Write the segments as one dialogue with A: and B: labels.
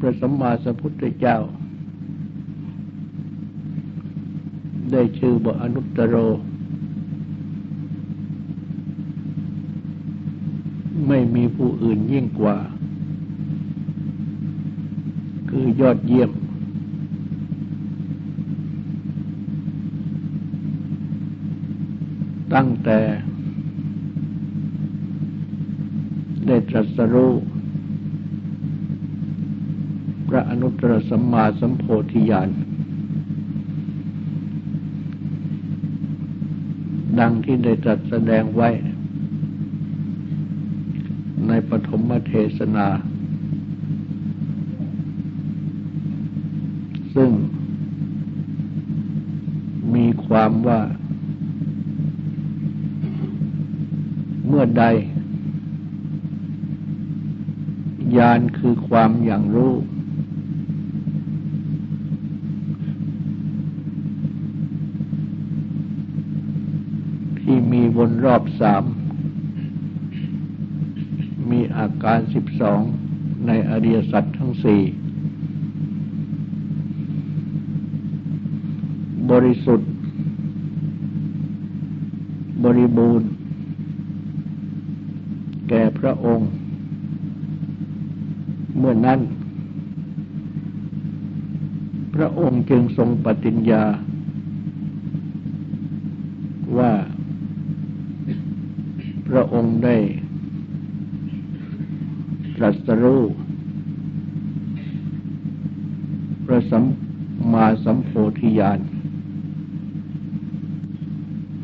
A: พระสัมมาสัมพุทธเจ้า ได้ชื่อว่าอนุตตรโร ไม่มีผู้อื่นยิ่งกว่า คือยอดเยี่ยม ตั้งแต่ได้ตรัสรู้ พระอนุตตรสัมมาสัมโพธิญาณดังที่ได้ตรัสแสดงไว้ ในปฐมเทศนา ซึ่งมีความว่า เมื่อใดญาณคือความอย่างรู้ ที่มีวนรอบสาม มีอาการสิบสองในอริยสัจทั้งสี่ บริสุทธิ์ บริบูรณ์ แก่พระองค์ เมื่อนั้น พระองค์จึงทรงปฏิญญาว่า ได้ตรัสรู้พระสัมมาสัมโพธิญาณ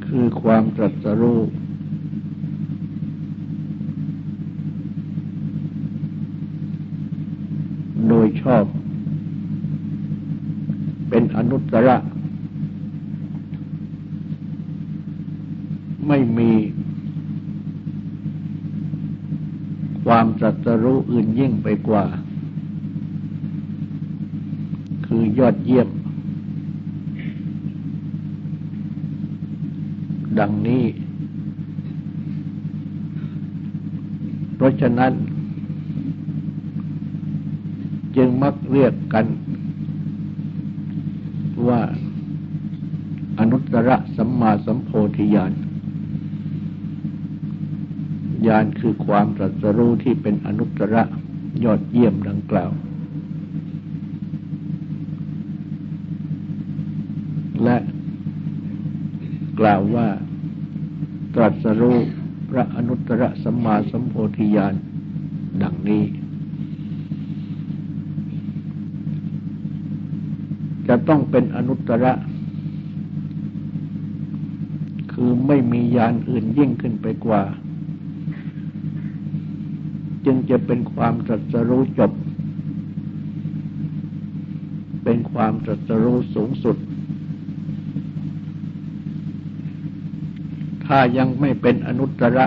A: คือความตรัสรู้โดยชอบ เป็นอนุตตระ ไม่มี ความตรัสรู้อื่นยิ่งไปกว่า คือยอดเยี่ยม ดังนี้ เพราะฉะนั้น จึงมักเรียกกันว่าอนุตตรสัมมาสัมโพธิญาณ ญาณคือความตรัสรู้ที่เป็นอนุตตรยอดเยี่ยมดังกล่าว และกล่าวว่าตรัสรู้พระอนุตตรสัมมาสัมโพธิญาณดังนี้ จะต้องเป็นอนุตตระคือไม่มียานอื่นยิ่งขึ้นไปกว่า จึงจะเป็นความตรัสรู้จบ เป็นความตรัสรู้สูงสุด ถ้ายังไม่เป็นอนุตตระ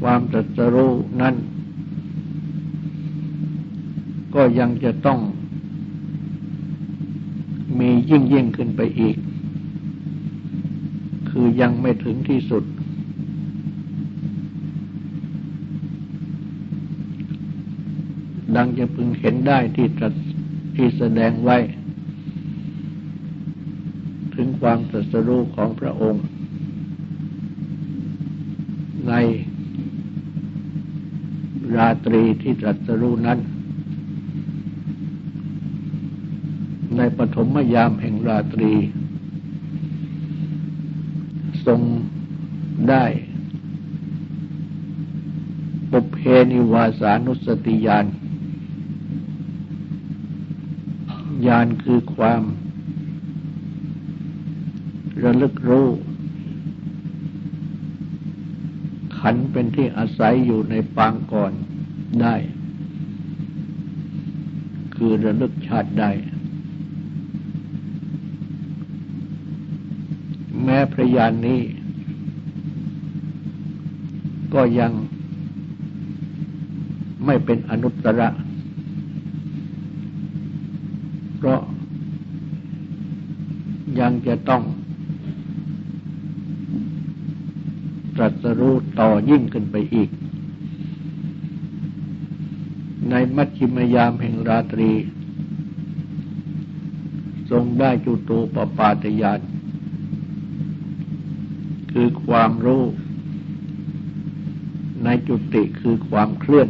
A: ความตรัสรู้นั้นก็ยังจะต้องมียิ่งยิ่งขึ้นไปอีก คือยังไม่ถึงที่สุด ดังจะพึงเห็นได้ที่ตรัสที่แสดงไว้ ถึงความตรัสรู้ของพระองค์ ในราตรีที่ตรัสรู้นั้น ในปฐมยามแห่งราตรี ทรงได้ปุเพนิวาสานุสติญาณ ญาณคือความระลึกรู้ ขันเป็นที่อาศัยอยู่ในปางก่อนได้ คือระลึกชาติได้ แม้พระยานนี้ ก็ยังไม่เป็นอนุตตระ เพราะยังจะต้องตรัสรู้ต่อยิ่งขึ้นไปอีก ในมัชชิมยามแห่งราตรี ทรงได้จุตูปปาตยาน คือความรู้ ในจุติคือความเคลื่อน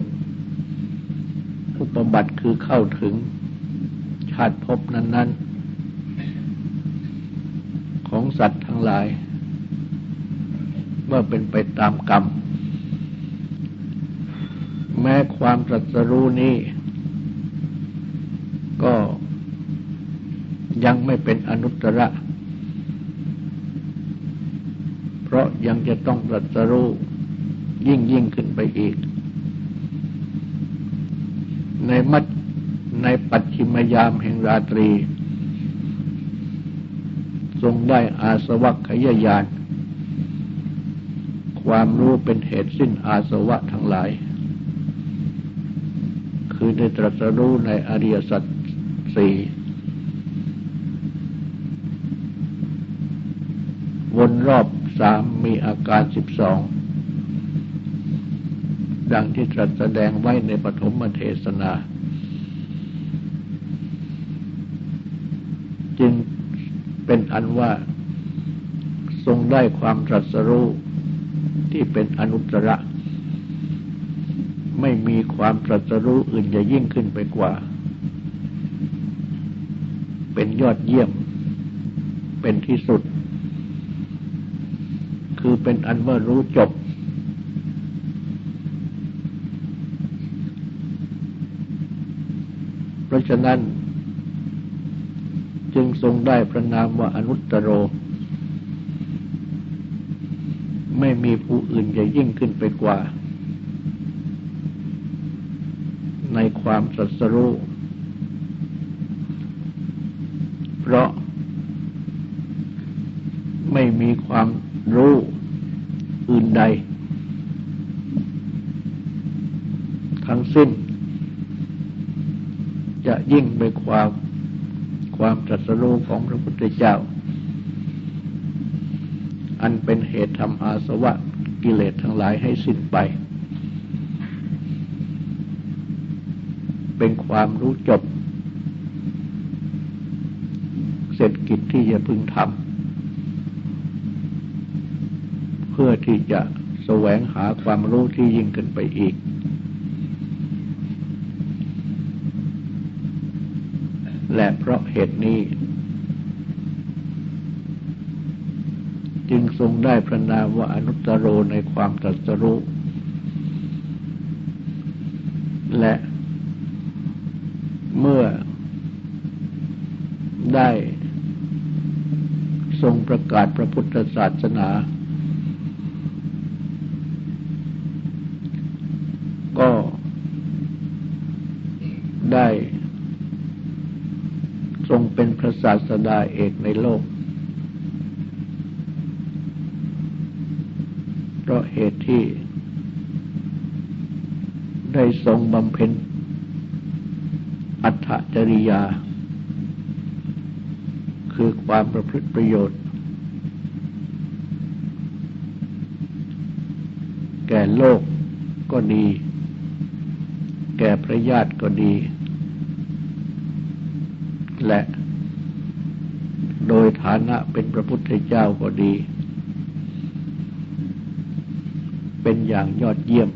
A: อุปบัติคือเข้าถึง ชาติภพนั้น ๆ ของสัตว์ทั้งหลาย เมื่อเป็นไปตามกรรม แม้ความตรัสรู้นี้ ก็ยังไม่เป็นอนุตตระ เพราะยังจะต้องตรัสรู้ยิ่งยิ่งขึ้นไปอีก ในมัด ในปัจฉิมยามแห่งราตรี ทรงได้อาสวัคยายาน ความรู้เป็นเหตุสิ้นอาสวะทั้งหลาย คือได้ตรัสรู้ในอริยสัจสี่วนรอบสามมีอาการสิบสองดังที่ตรัสแสดงไว้ในปฐมเทศนา จึง เป็นอันว่าทรงได้ความตรัสรู้ที่เป็นอนุตตรไม่มีความตรัสรู้อื่นจะยิ่งขึ้นไปกว่า เป็นยอดเยี่ยม เป็นที่สุด คือเป็นอันว่ารู้จบ เพราะฉะนั้น จึงทรงได้พระนามว่าอนุตตโร ไม่มีผู้อื่นจะยิ่งขึ้นไปกว่า ในความสัสรู้เพราะไม่มีความรู้อื่นใด ทั้งสิ้น จะยิ่งไปความควา สรู้ของพระพุทธเจ้า อันเป็นเหตุทำอาสวะกิเลสทั้งหลายให้สิ้นไป เป็นความรู้จบ เสร็จกิจที่จะพึงทำเพื่อที่จะแสวงหาความรู้ที่ยิ่งขึ้นไปอีก และเพราะเหตุนี้ จึงทรงได้พระนามว่าอนุตตรโรในความตรัสรู้ และเมื่อได้ทรงประกาศพระพุทธศาสนาได้ ทรงเป็นพระศาสดาเอกในโลก เพราะเหตุที่ ได้ทรงบำเพ็ญ อัตจริยา คือความประพฤติประโยชน์ แก่โลกก็ดี แก่พระญาติก็ดี และ โดยฐานะเป็นพระพุทธเจ้าก็ดี เป็นอย่างยอดเยี่ยม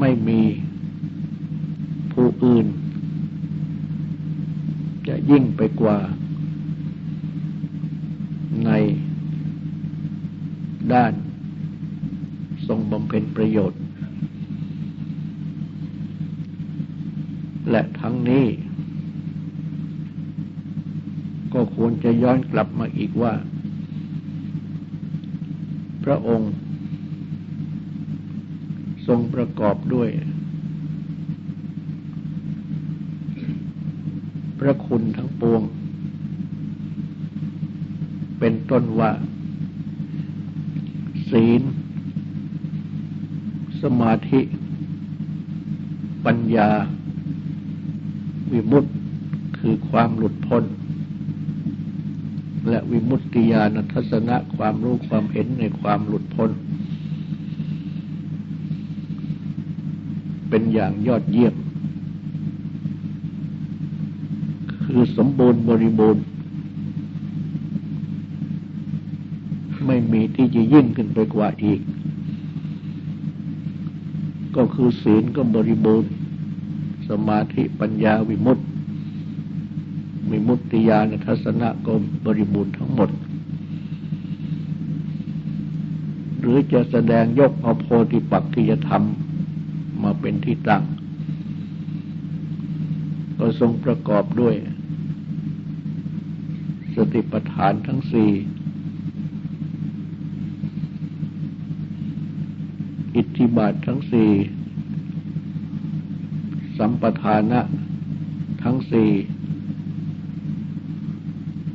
A: ไม่มีผู้อื่น จะยิ่งไปกว่า ในด้านทรงบำเพ็ญประโยชน์และทั้งนี้ ก็ควรจะ ย้อนกลับมาอีกว่า พระองค์ ทรงประกอบด้วย พระคุณทั้งปวง เป็นต้นว่า ศีล สมาธิ ปัญญา วิมุตติคือความหลุดพ้น วิมุตติญาณทัศนะความรู้ความเห็นในความหลุดพ้น เป็นอย่างยอดเยี่ยม คือสมบูรณ์บริบูรณ์ ไม่มีที่จะยิ่งขึ้นไปกว่าอีก ก็คือศีลก็บริบูรณ์ สมาธิปัญญาวิมุตติ มุตติญาณทัศนะก็บริบูรณ์ทั้งหมด หรือจะแสดงยกเอาโพธิปักกิยธรรมมาเป็นที่ตั้ง ก็ทรงประกอบด้วย สติปัฏฐานทั้งสี่อิทธิบาททั้งสี่ สัมปทานะทั้งสี่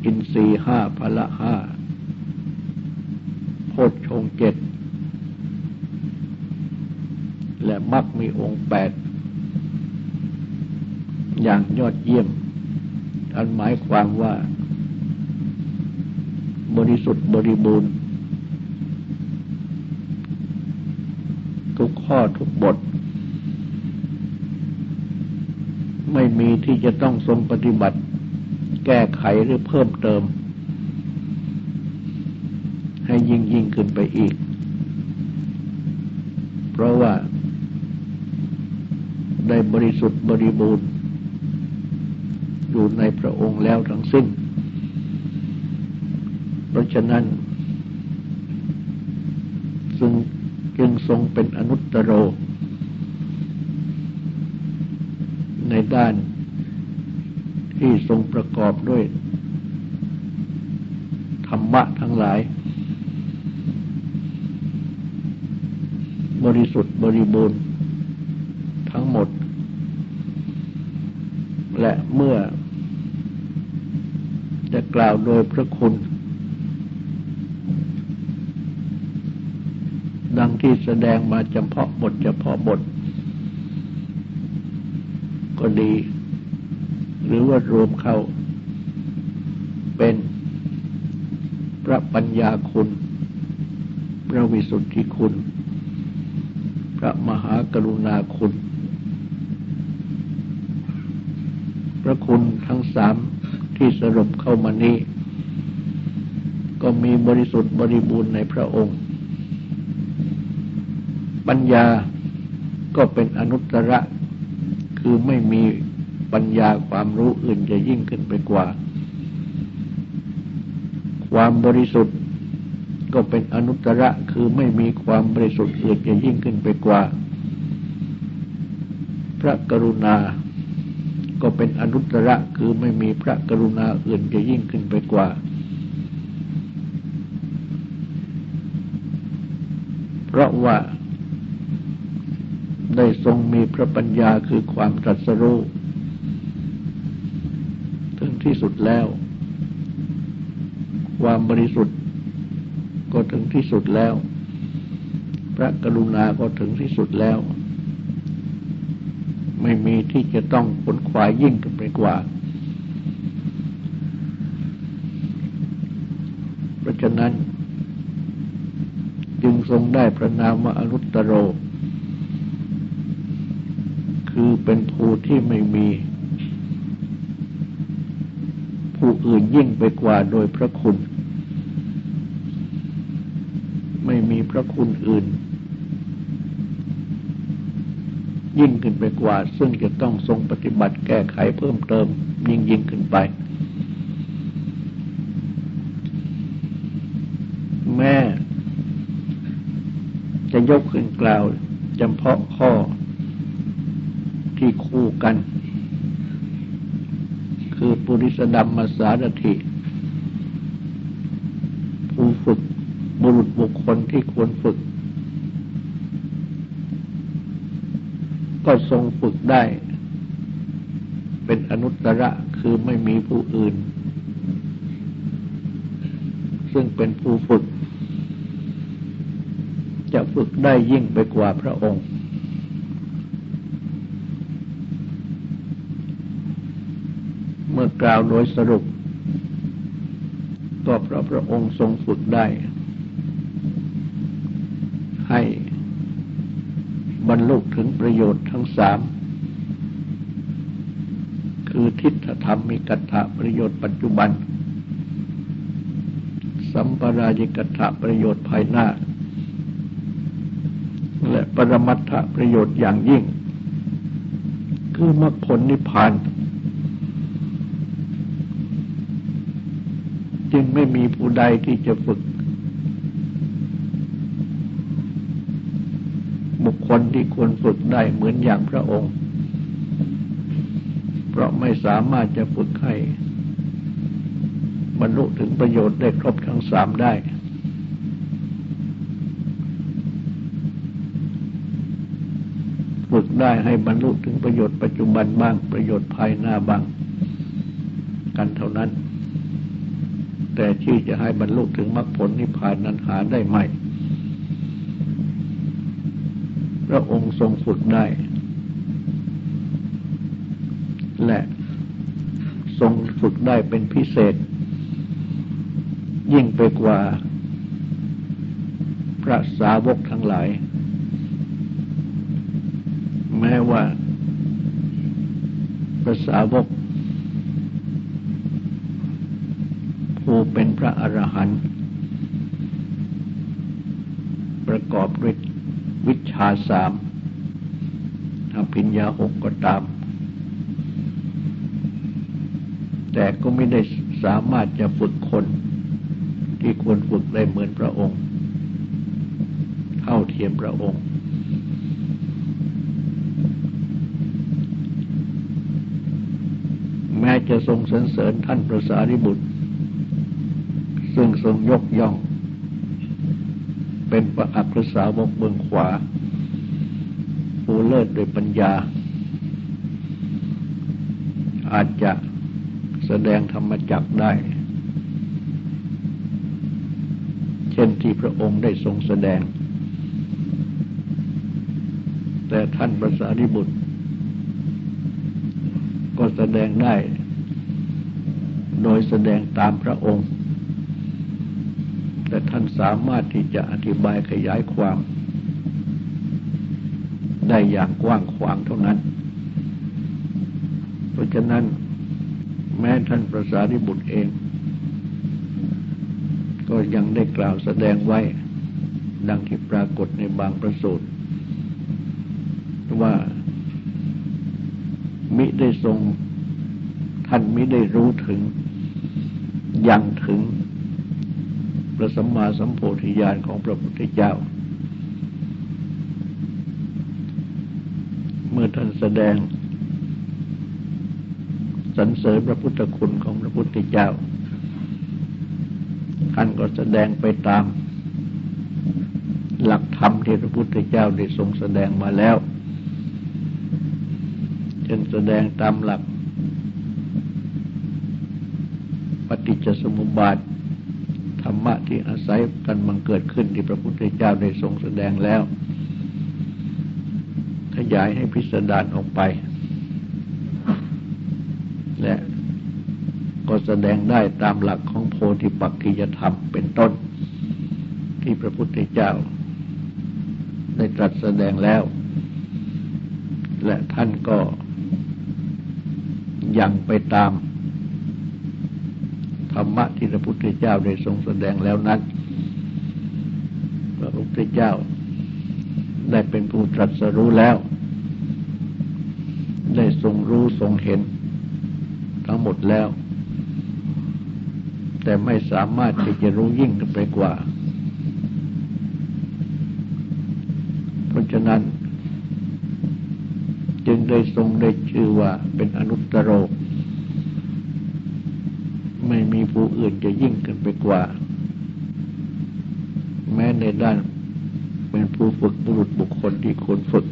A: อินทรีห้าพละห้าโพชฌงเจ็ดและมักมีองค์แปดอย่างยอดเยี่ยม อันหมายความว่า บริสุทธิ์บริบูรณ์ ทุกข้อทุกบท ไม่มีที่จะต้องทรงปฏิบัติ แก้ไขหรือเพิ่มเติม ให้ยิ่งยิ่งขึ้นไปอีก เพราะว่าได้บริสุทธิ์บริบูรณ์อยู่ในพระองค์แล้วทั้งสิ้น เพราะฉะนั้น ซึ่งจึงทรงเป็นอนุตตรในด้าน ที่ทรงประกอบด้วย ธรรมะทั้งหลาย บริสุทธิ์บริบูรณ์ทั้งหมด และเมื่อ จะกล่าวโดยพระคุณ ดังที่แสดงมาเฉพาะบทเฉพาะบท ก็ดี หรือว่ารวมเข้าเป็นพระปัญญาคุณ พระวิสุทธิคุณ พระมหากรุณาคุณ พระคุณทั้งสามที่สรุปเข้ามานี้ ก็มีบริสุทธิ์บริบูรณ์ในพระองค์ ปัญญาก็เป็นอนุตตระคือไม่มี ปัญญาความรู้อื่นจะยิ่งขึ้นไปกว่า ความบริสุทธิ์ก็เป็นอนุตตระคือไม่มีความบริสุทธิ์อื่นจะยิ่งขึ้นไปกว่า พระกรุณา ก็เป็นอนุตตระคือไม่มีพระกรุณาอื่นจะยิ่งขึ้นไปกว่า เพราะว่าได้ทรงมีพระปัญญาคือความตรัสรู้ ที่สุดแล้ว ความบริสุทธิ์ก็ถึงที่สุดแล้ว พระกรุณาก็ถึงที่สุดแล้ว ไม่มีที่จะต้องขนขวายยิ่งขึ้นไปกว่า เพราะฉะนั้น จึงทรงได้พระนามว่าอรุตตโร คือเป็นผู้ที่ไม่มี ผู้อื่นยิ่งไปกว่าโดยพระคุณ ไม่มีพระคุณอื่น ยิ่งขึ้นไปกว่า ซึ่งจะต้องทรงปฏิบัติแก้ไขเพิ่มเติม ยิ่งยิ่งขึ้นไป แม่จะยกขึ้นกล่าวจำเพาะข้อที่คู่กัน คือปุริ สดัมมาสารถิผู้ฝึกบุรุษบุคคลที่ควรฝึก ก็ทรงฝึกได้ เป็นอนุตตระคือไม่มีผู้อื่น ซึ่งเป็นผู้ฝึก จะฝึกได้ยิ่งไปกว่าพระองค์ มื่อกล่าวโดยสรุป ก็เพราะพระองค์ทรงฝึกได้ ให้บรรลุถึงประโยชน์ทั้งสาม คือทิฏฐธรรมมีกัตถะประโยชน์ปัจจุบัน สัมปรายิกัตถะประโยชน์ภายหน้า และปรมัตถประโยชน์อย่างยิ่ง คือมรรคผลนิพพาน จึงไม่มีผู้ใดที่จะฝึก บุคคลที่ควรฝึกได้เหมือนอย่างพระองค์ เพราะไม่สามารถจะฝึกให้บรรลุถึงประโยชน์ได้ครบทั้งสามได้ ฝึกได้ให้บรรลุถึงประโยชน์ปัจจุบันบ้างประโยชน์ภายหน้าบ้าง กันเท่านั้น แต่ที่จะให้บรรลุถึงมรรคผลนิพพานนั้นหาได้ไหม พระองค์ทรงฝึกได้ และทรงฝึกได้เป็นพิเศษ ยิ่งไปกว่า พระสาวกทั้งหลาย แม้ว่าพระสาวก เป็นพระอรหันต์ประกอบด้วยวิชาสามอภิญญาหกก็ตาม แต่ก็ไม่ได้สามารถจะฝึกคนที่ควรฝึกได้เหมือนพระองค์ เท่าเทียมพระองค์ แม้จะทรงสรรเสริญท่านพระสารีบุตร ซึ่งทรงยกย่อง เป็นพระอัครสาวกเบื้องขวา ผู้เลิศด้วยปัญญา อาจจะแสดงธรรมจักได้ เช่นที่พระองค์ได้ทรงแสดง แต่ท่านพระสารีบุตร ก็แสดงได้ โดยแสดงตามพระองค์ สามารถที่จะอธิบายขยายความ ได้อย่างกว้างขวางเท่านั้น เพราะฉะนั้นแม้ท่านประสาริบุตรเอง ก็ยังได้กล่าวแสดงไว้ ดังที่ปรากฏในบางประสูตรว่ามิได้ทรงท่านมิได้รู้ถึงยังถึง พระสัมมาสัมโพธิญาณของพระพุทธเจ้า เมื่อท่านแสดงสรรเสริญพระพุทธคุณของพระพุทธเจ้าท่านก็แสดงไปตามหลักธรรมที่พระพุทธเจ้าได้ทรงแสดงมาแล้วเช่นแสดงตามหลักปฏิจจสมุปบาท รรมะที่อาศัยกันบังเกิดขึ้นที่พระพุทธเจ้าได้ทรงแสดงแล้ว ขยายให้พิสดารออกไป และก็แสดงได้ตามหลักของโพธิปักขิยธรรมเป็นต้น ที่พระพุทธเจ้า ได้ตรัสแสดงแล้ว และท่านก็ยังไปตาม ธรรมะที่พระพุทธเจ้าได้ทรงแสดงแล้วนั้นพระพุทธเจ้าได้เป็นผู้ตรัสรู้แล้ว ได้ทรงรู้ทรงเห็น ทั้งหมดแล้ว แต่ไม่สามารถที่จะรู้ยิ่งขึ้นไปกว่า เพราะฉะนั้น จึงได้ทรงได้ชื่อว่าเป็นอนุตตรโร มีผู้อื่นจะยิ่งขึ้นไปกว่า แม้ในด้านเป็นผู้ฝึกบุรุษบุคคลที่ควรฝึก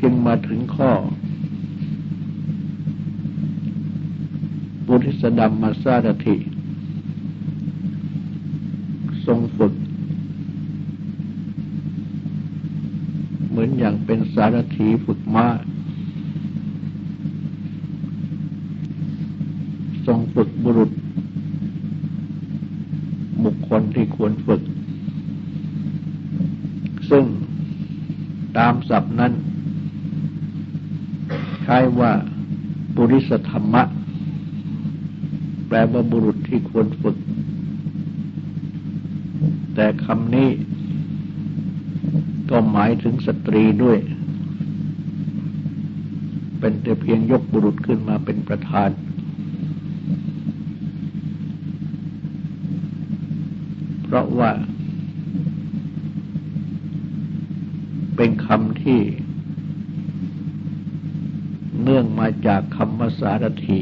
A: จึงมาถึงข้อบุริสดัมมาซาดทิทรงฝึก เหมือนอย่างเป็นสารถีฝึกม้า รงฝึกบุรุษ บุคคลที่ควรฝึก ซึ่งตามศัพท์นั้น ใช้ว่าบุริสธรรมะ แปลว่าบุรุษที่ควรฝึก แต่คำนี้ก็หมายถึงสตรีด้วย เป็นแต่เพียงยกบุรุษขึ้นมาเป็นประธาน เพราะว่า เป็นคำที่ เนื่องมาจากคำว่าสารถี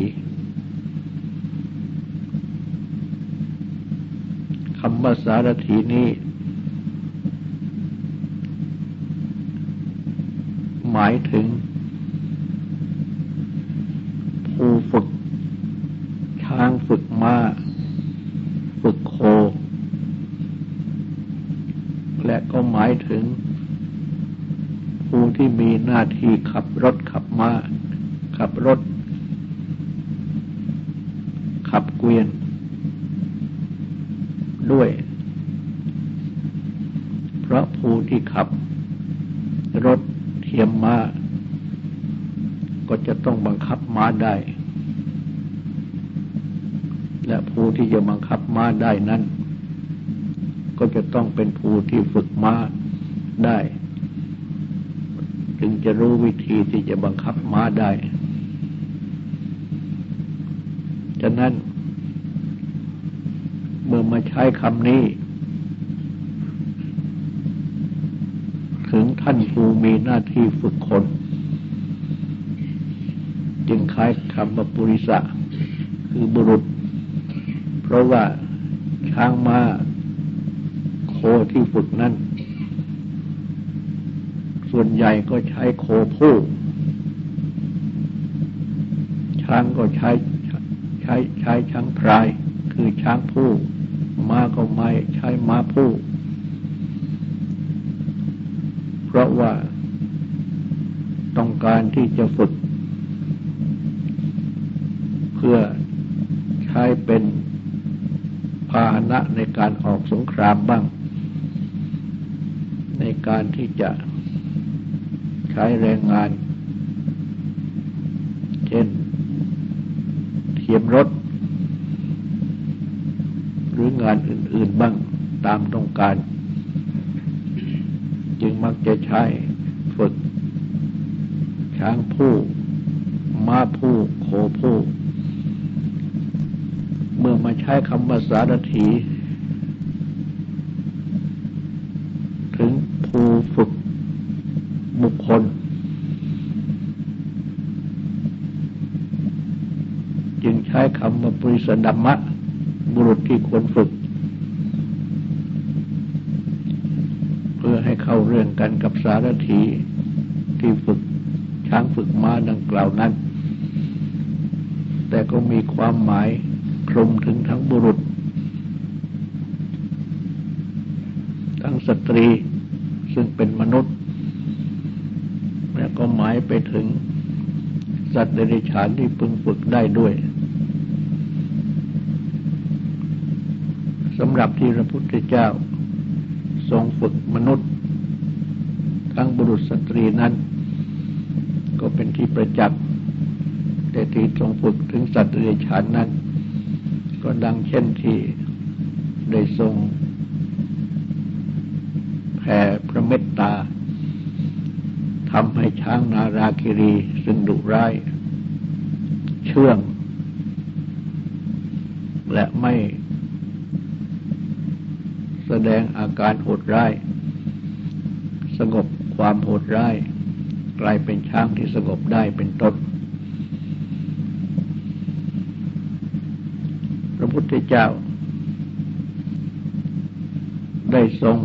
A: คำว่าสารถีนี้ หมายถึง ผู้ฝึก ช้างฝึกมา้า ฝึกโค และก็หมายถึง ผู้ที่มีหน้าที่ ขับรถขับมา้าขับรถ ขับเกวียน ด้วย เพราะผู้ที่ขับ รถเทียมมาก็จะต้องบังคับม้าได้ และผู้ที่จะบังคับม้าได้นั้น ก็จะต้องเป็นผู้ที่ฝึกม้าได้ จะรู้วิธีที่จะบังคับม้าได้ ฉะนั้น เมื่อมาใช้คำนี้ ถึงท่านผู้มีหน้าที่ฝึกคน จึงคล้ายคำว่าปุริสะ คือบุรุษ เพราะว่าช้างมาโคที่ฝึกนั้น วนใหญ่ก็ใช้โคผู้ ช้างก็ใช้ใช้ใช้ช้างพราย คือช้างผู้ม้าก็ไม่ใช้ม้าผู้ เพราะว่าต้องการที่จะฝึก เพื่อใช้เป็นพาหนะในการออกสงครามบ้าง ในการที่จะ ใช้แรงงาน เช่นเทียมรถ หรืองานอื่น ๆบ้างตามต้องการ จึงมักจะใช้ฝึก ช้างผู้ม้าผู้โคผู้ เมื่อมาใช้คำว่าสารถีงผู้ฝึก บุคคลใช้คำว่าปริสดัมมะ บุรุษที่ควรฝึก เพื่อให้เข้าเรื่องกันกับสารถีที่ฝึกช้างฝึกม้าดังกล่าวนั้น แต่ก็มีความหมายคลุมถึงทั้งบุรุษ ทั้งสตรีซึ่งเป็นมนุษย์ายไปถึง สัตว์เดรัจฉานที่พึงฝึกได้ด้วยสำหรับที่พระพุทธเจ้า ทรงฝึกมนุษย์ ทั้งบุรุษสตรีนั้น ก็เป็นที่ประจักษ์แต่ที่ทรงฝึกถึงสัตว์เดรัจฉานนั้น ก็ดังเช่นที่ได้ทรงแผ่พระเมตตา ทำให้ช้างนาราคิรีซึ่งดุร้าย เชื่อง และไม่แสดงอาการโหดร้าย สงบความโหดร้าย กลายเป็นช้างที่สงบได้เป็นต้นพระพุทธเจ้า ได้ทรง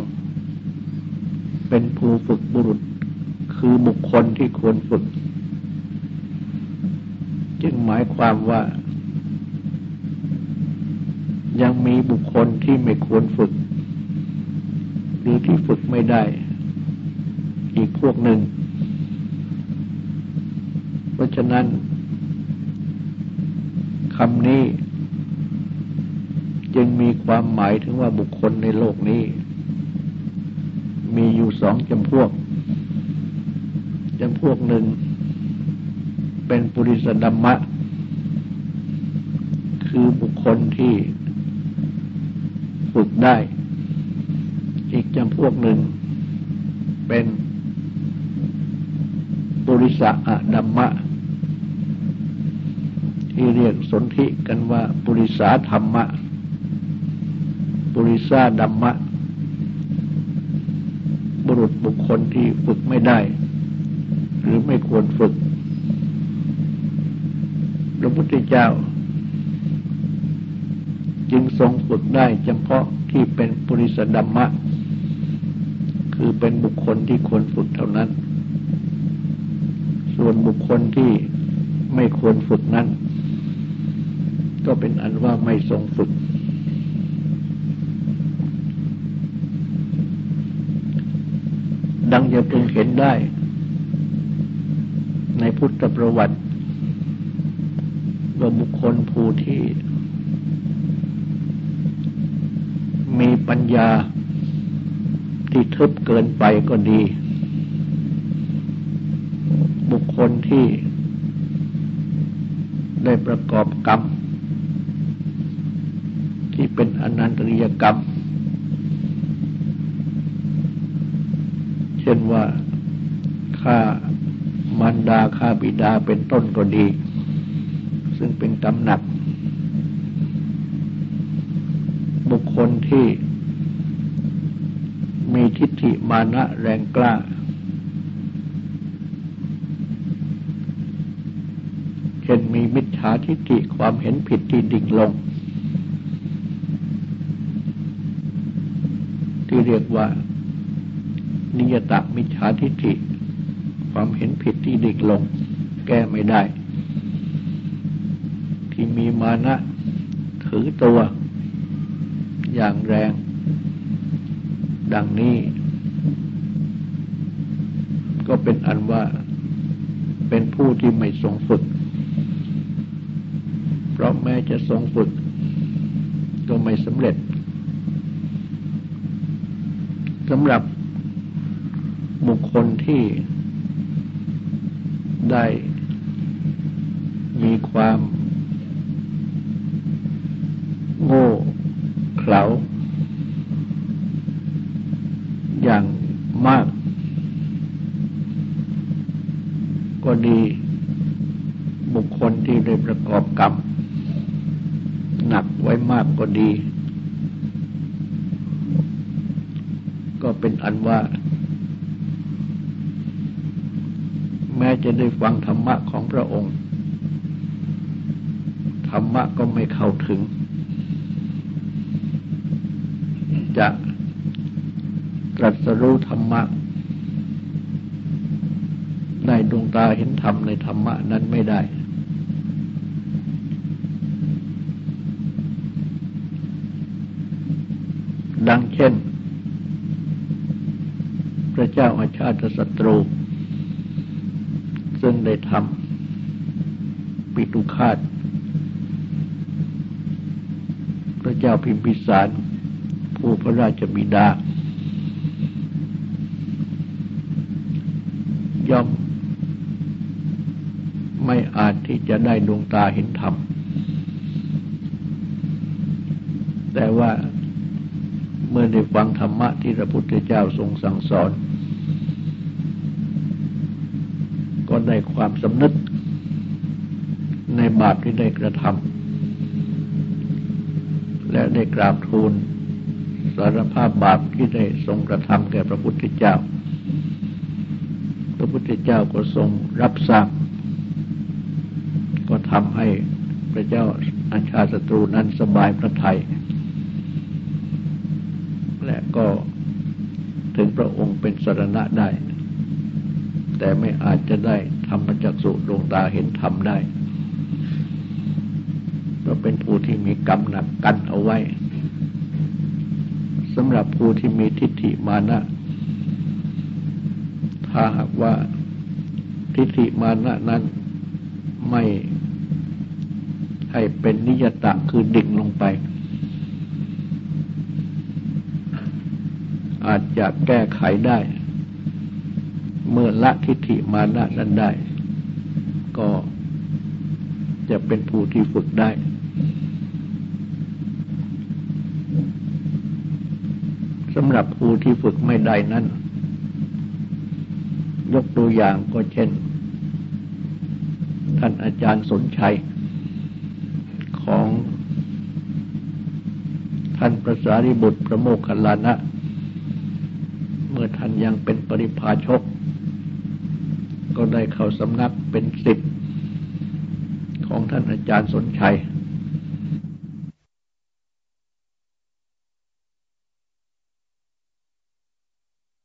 A: เป็นผู้ฝึกบุรุษ คือบุคคลที่ควรฝึก จึงหมายความว่า ยังมีบุคคลที่ไม่ควรฝึก หรือที่ฝึกไม่ได้ อีกพวกหนึ่ง เพราะฉะนั้นคำนี้ จึงมีความหมายถึงว่าบุคคลในโลกนี้มมีอยู่สองจำพวก จำพวกหนึ่ง เป็นปุริสดัมมะ คือบุคคลที่ฝึกได้ อีกจำพวกหนึ่ง เป็นปุริสะอดัมมะ ที่เรียกสนธิกันว่าปุริสาธรรมะ ปุริสาดัมมะ บุรุษบุคคลที่ฝึกไม่ได้ หรือไม่ควรฝึก พระพุทธเจ้า จึงทรงฝึกได้เฉพาะที่เป็นปุริสดัมมะ คือเป็นบุคคลที่ควรฝึกเท่านั้น ส่วนบุคคลที่ไม่ควรฝึกนั้น ก็เป็นอันว่าไม่ทรงฝึกดังจะพึงเห็นได้ พุทธประวัติว่าบุคคลผู้ที่ มีปัญญาที่ทึบเกินไปก็ดี บุคคลที่ ได้ประกอบกรรม ที่เป็นอนันตริยกรรม เช่นว่าฆ่า มารดาฆ่าบิดาเป็นต้นก็ดี ซึ่งเป็นกรรมหนัก บุคคลที่มีทิฏฐิมานะแรงกล้า เช่นมีมิจฉาทิฏฐิความเห็นผิดที่ดิ่งลง ที่เรียกว่า นิยตมิจฉาทิฏฐิ ความเห็นผิดที่ดิ่งลง แก้ไม่ได้ ที่มีมานะ ถือตัว อย่างแรง ดังนี้ ก็เป็นอันว่าเป็นผู้ที่ไม่ทรงฝึก เพราะแม้จะทรงฝึก ก็ไม่สำเร็จสำหรับบุคคลที่ ได้ มีความโง่เขลาอย่างมาก ก็ดีบุคคลที่ได้ประกอบกรรม หนักไว้มากก็ดี ก็เป็นอันว่า แม้ จะได้ฟังธรรมะของพระองค์ ธรรมะก็ไม่เข้าถึง จะตรัสรู้ธรรมะในดวงตาเห็นธรรมในธรรมะนั้นไม่ได้ ดังเช่น พระเจ้าอาชาติศัตรู ได้ทำปิตุคาตพระเจ้าพิมพิสาร ผู้พระราชบิดา ย่อมไม่อาจที่จะได้ดวงตาเห็นธรรม แต่ว่าเมื่อได้ฟังธรรมะที่พระพุทธเจ้าทรงสั่งสอน ก็ได้ความสำนึกในบาปที่ได้กระทำและได้กราบทูลสารภาพบาปที่ได้ทรงกระทำแก่พระพุทธเจ้า พระพุทธเจ้าก็ทรงรับทราบก็ทำให้พระเจ้าอาชาศัตรูนั้นสบายพระทัยและก็ถึงพระองค์เป็นสรณะได้ แต่ไม่อาจจะได้ทำมจักสุดวงตาเห็นธรรมได้เพราเป็นผู้ที่มีกรรมหนักกันเอาไว้สำหรับผู้ที่มีทิฏฐิมานะ ถ้าหากว่าทิฏฐิมานะนั้นไม่ให้เป็นนิยตะคือดิ่งลงไป อาจจะแก้ไขได้ เมื่อละทิฏฐิมานะนั้นได้ ก็จะเป็นผู้ที่ฝึกได้ สำหรับผู้ที่ฝึกไม่ได้นั้น ยกตัวอย่างก็เช่น ท่านอาจารย์สนชัย ของท่านพระสารีบุตรพระโมคคัลลานะ เมื่อท่านยังเป็นปริพาชก ก็ได้เข้าสำนักเป็นสิทธิ์ของท่านอาจารย์สนชัย